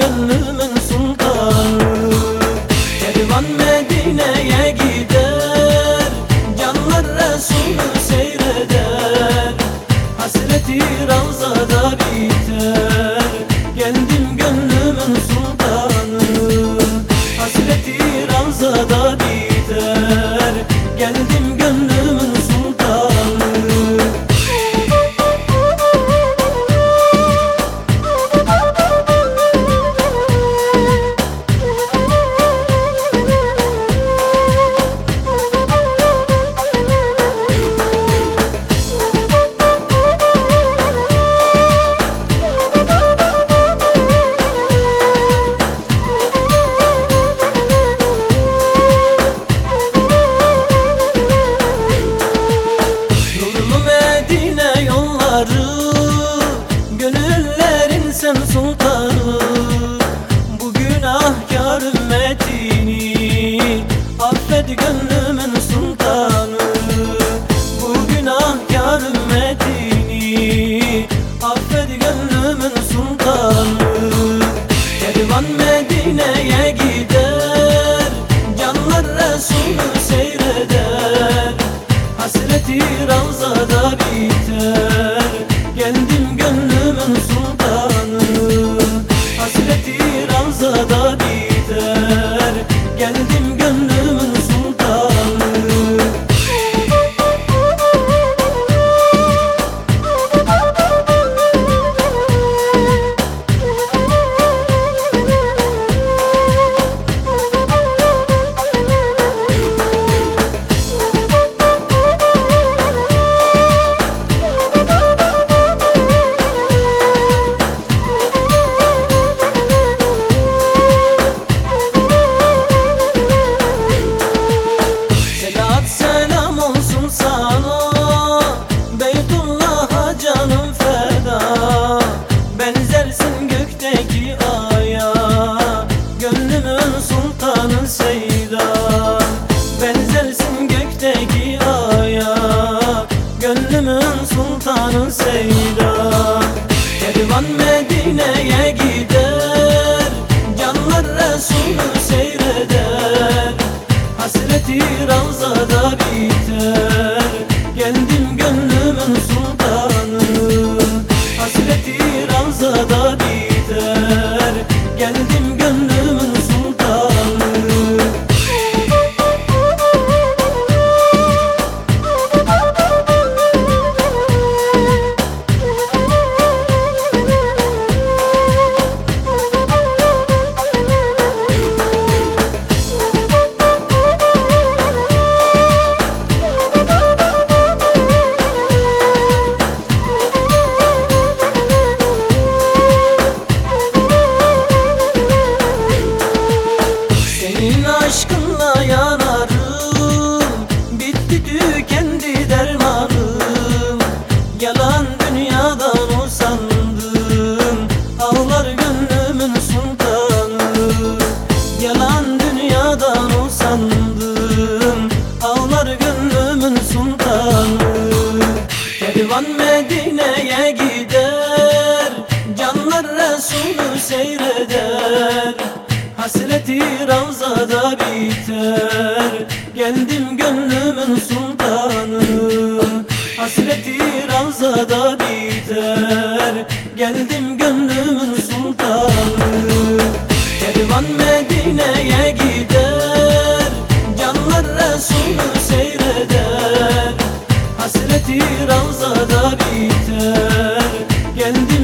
gönlümün sultanı. Kervan Medine'ye gider Canlar Resulü seyreder. Hasreti ravzada biter Geldim gönlümün sultanı. Hasreti ravzada biter Affet gönlümün sultanı Bu günahkar ümmetini. Affet gönlümün sultanı. Kervan Medine'ye gider Canlar Resulü seyreder. Hasreti ravzada biter Geldim gönlümün sultanı. Hasreti ravzada Seyda Kervan Medine'ye gider Canlar Resulü seyreder. Hasreti ravzada biter Senin aşkınla yanarım. Bitti tükendi dermanım. Yalan dünyadan usandım. Ağlar gönlümün sultanı. Yalan dünyadan usandım. Ağlar gönlümün sultanı. Kervan Medine'ye gider. Canlar Resulü seyreder Hasreti ravzada biter. Geldim gönlümün sultanı. Hasreti ravzada biter. Geldim gönlümün sultanı. Kervan Medine'ye gider. Canlar Resulü seyreder. Hasreti ravzada biter. Geldim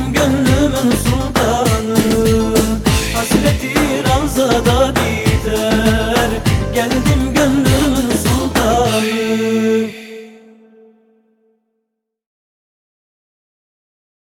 ravzada biter Geldim